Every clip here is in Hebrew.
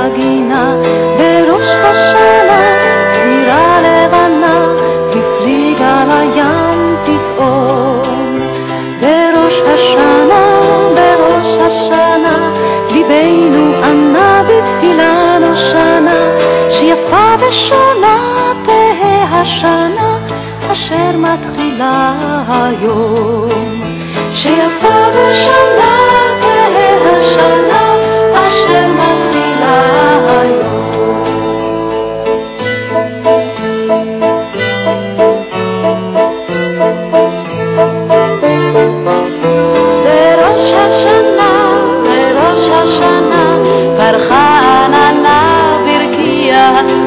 מנגינה בראש השנה סירה לבנה על הים פתאום. בראש השנה, בראש השנה ליבנו ענה בתפילה נושנה שיפה ושונה תהא השנה אשר מתחילה היום. שיפה ושונה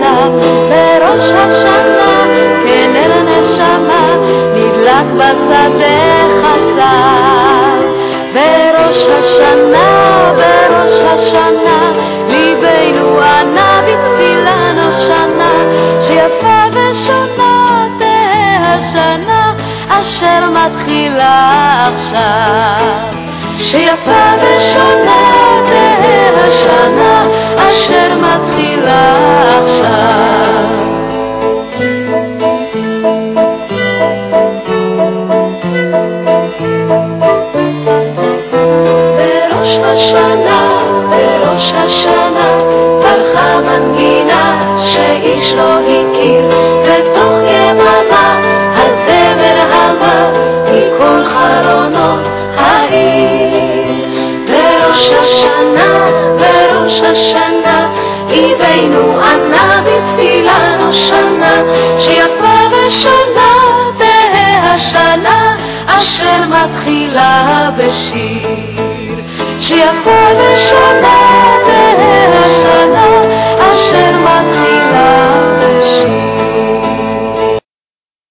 הסתיו. בראש השנה, כנר נשמה, נדלק בשדה חצר. בראש השנה, בראש השנה, ליבנו ענה בתפילה נושנה, שיפה ושונה תהא השנה, אשר מתחילה עכשיו. שיפה ושונה תהא השנה, פרחה מנגינה שאיש לא הכיר, ותוך יממה הזמר המה מכל חלונות העיר. בראש השנה, בראש השנה, ליבנו ענה בתפילה נושנה, שיפה ושונה תהא השנה, אשר מתחילה בשיר. שיפה ושונה